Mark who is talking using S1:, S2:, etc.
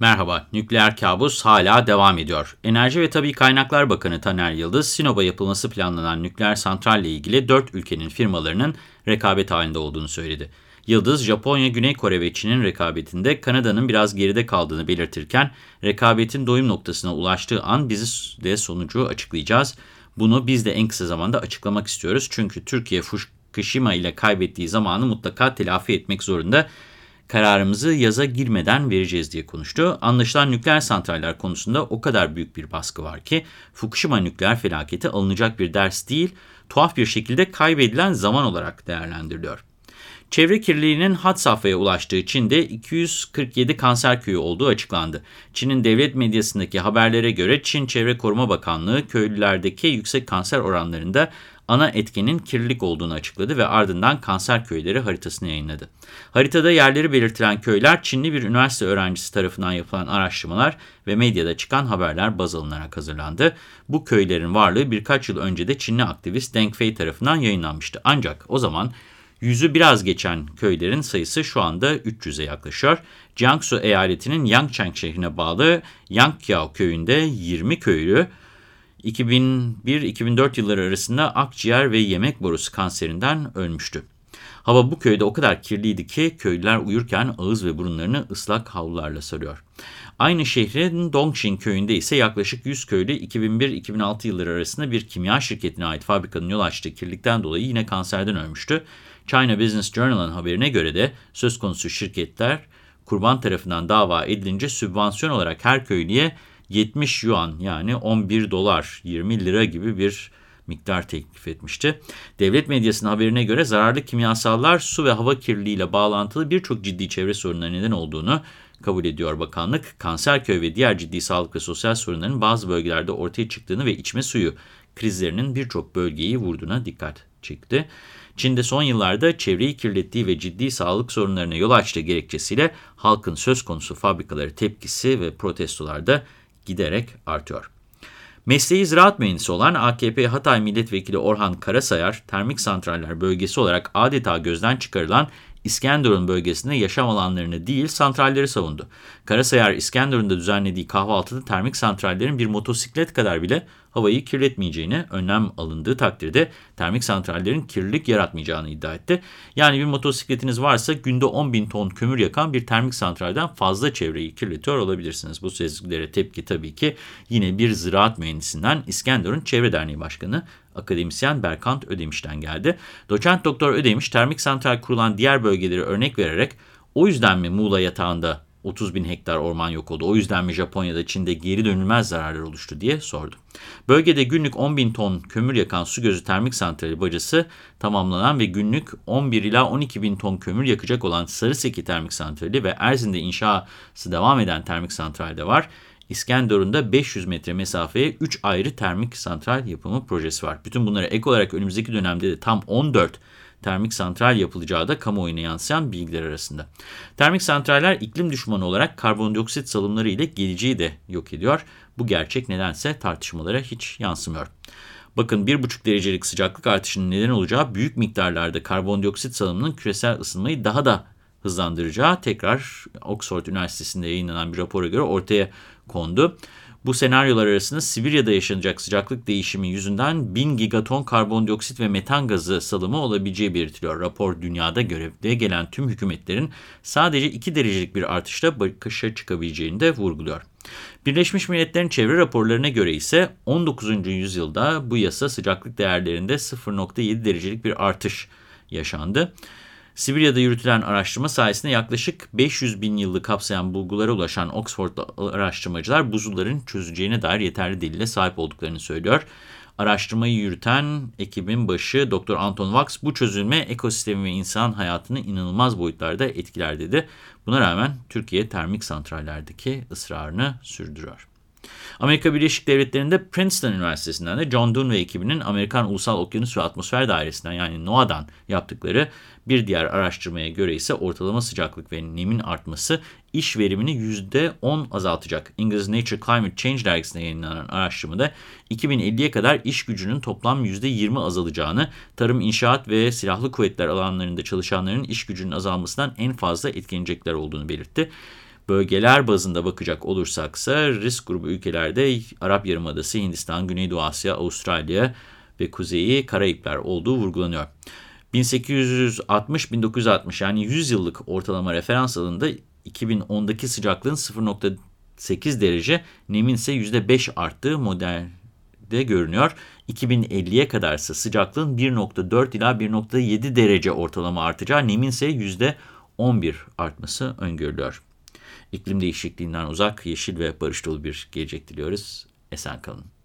S1: Merhaba, nükleer kabus hala devam ediyor. Enerji ve Tabi Kaynaklar Bakanı Taner Yıldız, Sinop'a yapılması planlanan nükleer santralle ilgili 4 ülkenin firmalarının rekabet halinde olduğunu söyledi. Yıldız, Japonya, Güney Kore ve Çin'in rekabetinde Kanada'nın biraz geride kaldığını belirtirken, rekabetin doyum noktasına ulaştığı an bizi de sonucu açıklayacağız. Bunu biz de en kısa zamanda açıklamak istiyoruz. Çünkü Türkiye Fukushima ile kaybettiği zamanı mutlaka telafi etmek zorunda kararımızı yaza girmeden vereceğiz diye konuştu. Anlaşılan nükleer santraller konusunda o kadar büyük bir baskı var ki Fukushima nükleer felaketi alınacak bir ders değil, tuhaf bir şekilde kaybedilen zaman olarak değerlendiriliyor. Çevre kirliliğinin had safhaya ulaştığı Çin'de 247 kanser köyü olduğu açıklandı. Çin'in devlet medyasındaki haberlere göre Çin Çevre Koruma Bakanlığı köylülerdeki yüksek kanser oranlarında ana etkenin kirlilik olduğunu açıkladı ve ardından kanser köyleri haritasını yayınladı. Haritada yerleri belirtilen köyler Çinli bir üniversite öğrencisi tarafından yapılan araştırmalar ve medyada çıkan haberler baz alınarak hazırlandı. Bu köylerin varlığı birkaç yıl önce de Çinli aktivist Deng Fei tarafından yayınlanmıştı. Ancak o zaman yüzü biraz geçen köylerin sayısı şu anda 300'e yaklaşıyor. Jiangsu eyaletinin Yangcheng şehrine bağlı Yangqiao köyünde 20 köylü 2001-2004 yılları arasında akciğer ve yemek borusu kanserinden ölmüştü. Hava bu köyde o kadar kirliydi ki köylüler uyurken ağız ve burunlarını ıslak havlularla sarıyor. Aynı şehrin Dongxing köyünde ise yaklaşık 100 köylü 2001-2006 yılları arasında bir kimya şirketine ait fabrikanın yol açtığı kirlilikten dolayı yine kanserden ölmüştü. China Business Journal'ın haberine göre de söz konusu şirketler kurban tarafından dava edilince sübvansiyon olarak her köylüye 70 yuan yani 11 dolar 20 lira gibi bir miktar teklif etmişti. Devlet medyasının haberine göre zararlı kimyasallar su ve hava kirliliğiyle bağlantılı birçok ciddi çevre sorunlarına neden olduğunu kabul ediyor bakanlık. Kanserköy ve diğer ciddi sağlık ve sosyal sorunların bazı bölgelerde ortaya çıktığını ve içme suyu krizlerinin birçok bölgeyi vurduğuna dikkat çekti. Çin'de son yıllarda çevreyi kirlettiği ve ciddi sağlık sorunlarına yol açtığı gerekçesiyle halkın söz konusu fabrikaları tepkisi ve protestolarda giderek artıyor. Mesleği ziraat mühendisi olan AKP Hatay Milletvekili Orhan Karasayar, termik santraller bölgesi olarak adeta gözden çıkarılan İskenderun bölgesinde yaşam alanlarını değil santralleri savundu. Karasayar İskenderun'da düzenlediği kahvaltıda termik santrallerin bir motosiklet kadar bile havayı kirletmeyeceğine önlem alındığı takdirde termik santrallerin kirlilik yaratmayacağını iddia etti. Yani bir motosikletiniz varsa günde 10 bin ton kömür yakan bir termik santralden fazla çevreyi kirletiyor olabilirsiniz. Bu sezgilere tepki tabii ki yine bir ziraat mühendisinden İskenderun Çevre Derneği Başkanı akademisyen Berkant Ödemiş'ten geldi. Doçent Doktor Ödemiş termik santral kurulan diğer bölgeleri örnek vererek o yüzden mi Muğla yatağında 30 bin hektar orman yok oldu. O yüzden mi Japonya'da Çin'de geri dönülmez zararlar oluştu diye sordu. Bölgede günlük 10 bin ton kömür yakan su gözü termik santrali bacası tamamlanan ve günlük 11 ila 12 bin ton kömür yakacak olan Sarıseki termik santrali ve Erzin'de inşası devam eden termik santral de var. İskenderun'da 500 metre mesafeye 3 ayrı termik santral yapımı projesi var. Bütün bunlara ek olarak önümüzdeki dönemde de tam 14 termik santral yapılacağı da kamuoyuna yansıyan bilgiler arasında. Termik santraller iklim düşmanı olarak karbondioksit salımları ile geleceği de yok ediyor. Bu gerçek nedense tartışmalara hiç yansımıyor. Bakın 1,5 derecelik sıcaklık artışının neden olacağı büyük miktarlarda karbondioksit salımının küresel ısınmayı daha da hızlandıracağı tekrar Oxford Üniversitesi'nde yayınlanan bir rapora göre ortaya kondu. Bu senaryolar arasında Sibirya'da yaşanacak sıcaklık değişimi yüzünden 1000 gigaton karbondioksit ve metan gazı salımı olabileceği belirtiliyor. Rapor dünyada görevde gelen tüm hükümetlerin sadece 2 derecelik bir artışla bakışa çıkabileceğini de vurguluyor. Birleşmiş Milletler'in çevre raporlarına göre ise 19. yüzyılda bu yasa sıcaklık değerlerinde 0.7 derecelik bir artış yaşandı. Sibirya'da yürütülen araştırma sayesinde yaklaşık 500 bin yılı kapsayan bulgulara ulaşan Oxford'lu araştırmacılar buzulların çözeceğine dair yeterli delile sahip olduklarını söylüyor. Araştırmayı yürüten ekibin başı Dr. Anton Wax bu çözülme ekosistemi ve insan hayatını inanılmaz boyutlarda etkiler dedi. Buna rağmen Türkiye termik santrallerdeki ısrarını sürdürüyor. Amerika Birleşik Devletleri'nde Princeton Üniversitesi'nden de John Dunn ve ekibinin Amerikan Ulusal Okyanus ve Atmosfer Dairesi'nden yani NOAA'dan yaptıkları bir diğer araştırmaya göre ise ortalama sıcaklık ve nemin artması iş verimini %10 azaltacak. İngiliz Nature Climate Change dergisinde yayınlanan araştırmada 2050'ye kadar iş gücünün toplam %20 azalacağını, tarım, inşaat ve silahlı kuvvetler alanlarında çalışanların iş gücünün azalmasından en fazla etkilenecekler olduğunu belirtti. Bölgeler bazında bakacak olursaksa risk grubu ülkelerde Arap Yarımadası, Hindistan, Güneydoğu Asya, Avustralya ve Kuzeyi Karayipler olduğu vurgulanıyor. 1860-1960 yani 100 yıllık ortalama referans alında 2010'daki sıcaklığın 0.8 derece, nemin ise %5 arttığı modelde görünüyor. 2050'ye kadarsa sıcaklığın 1.4 ila 1.7 derece ortalama artacağı, nemin ise %11 artması öngörülüyor. İklim değişikliğinden uzak, yeşil ve barış dolu bir gelecek diliyoruz. Esen kalın.